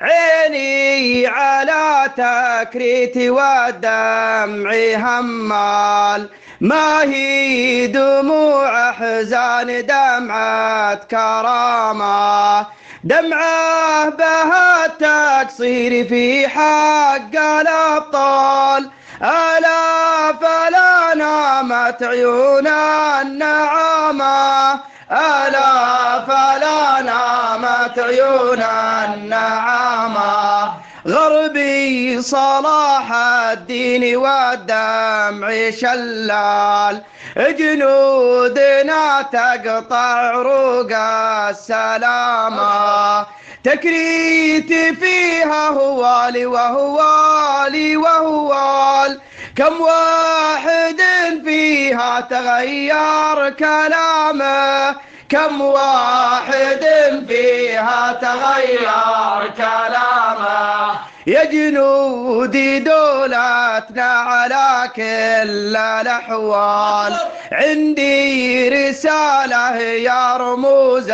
عيني على تكريت والدمع همال. ما هي دموع حزان دمعة كرامة؟ دمعة بها التقصير في حق الأبطال. ألا فلا نامت عيون النعامة. ألا فلا نامت عيون النعامة. غربي صلاح الدين والدمع شلال. جنودنا تقطع عروق السلامة تكريت فيها هوالي وهوالي وهوال. كم واحد فيها تغير كلامه. كم واحد فيها تغير كلامه. يا جنودي دولتنا على كل الأحوال. عندي رسالة يا رموز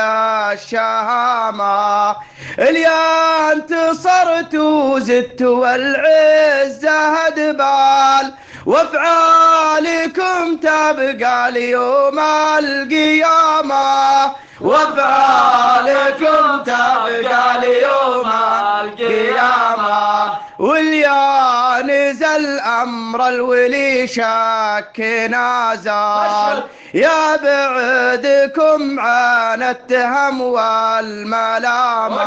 الشهامة. اليا انتصرت وزدت والعزة هدبال وافعالكم تبقى ليوم القيامة. وافعالكم تبقى ليوم القيامة. واليا نزل أمر الولي شك نازل. يا بعدكم عن التهم والملامة.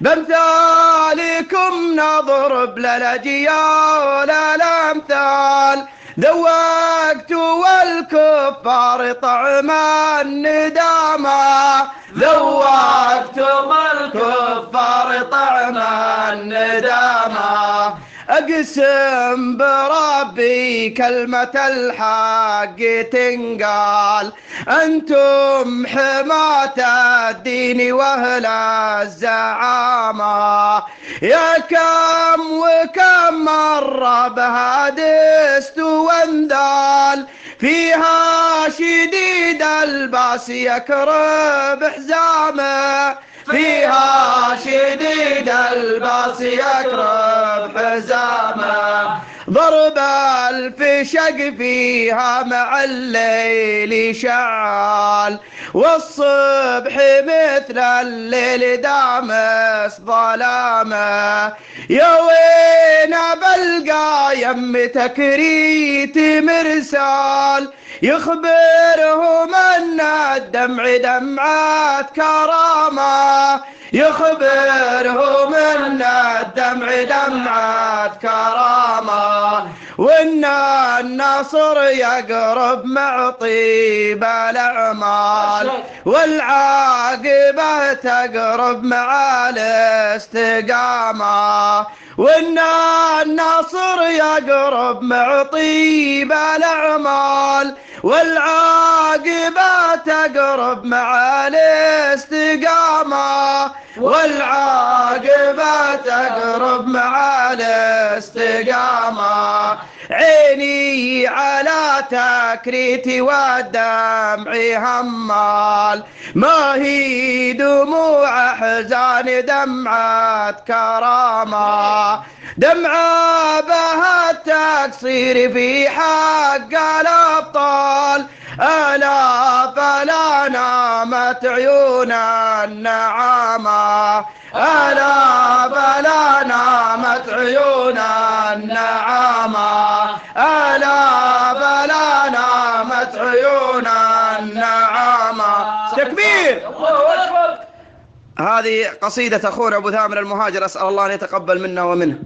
بأمثالكم نضرب للأجيال الأمثال. ذوقت والكفار طعم الندامة. ذوقتم الكفار طعم الندامة. أقسم بربي كلمة الحق تنقال. أنتم حماة الدين وأهل الزعامة. يا كم وكم مرة بها دست واندال فيها شديد الباس يكرب حزامه. فيها شديد الباس يكرب حزامه. ضرب الفشق فيها مع الليل شعال. والصبح مثل الليل دامس ظلامه. يا وين بلقى يم تكريت مرسال. يخبرهم أن الدمع دمعات كرامة. يخبرهم أن الدمع دمعات كرامة. وإن النصر يقرب مع طيب الاعمال والعاقبة تقرب مع الاستقامة. وإن النصر يقرب مع طيب الاعمال والعاقبة تقرب مع الاستقامة. والعاقبة تقرب مع الاستقامة عيني على تكريتي والدمع همال. ما هي دموع حزان دمعة كرامة. دمعة بها التقصير في حق الأبطال. ألا فلا نامت عيون النعامة. ألا فلا نامت عيون النعامة. ألا فلا نامت عيون النعامة. تكبير. هذه قصيدة أخونا أبو ثامر المهاجر أسأل الله أن يتقبل منا ومنه.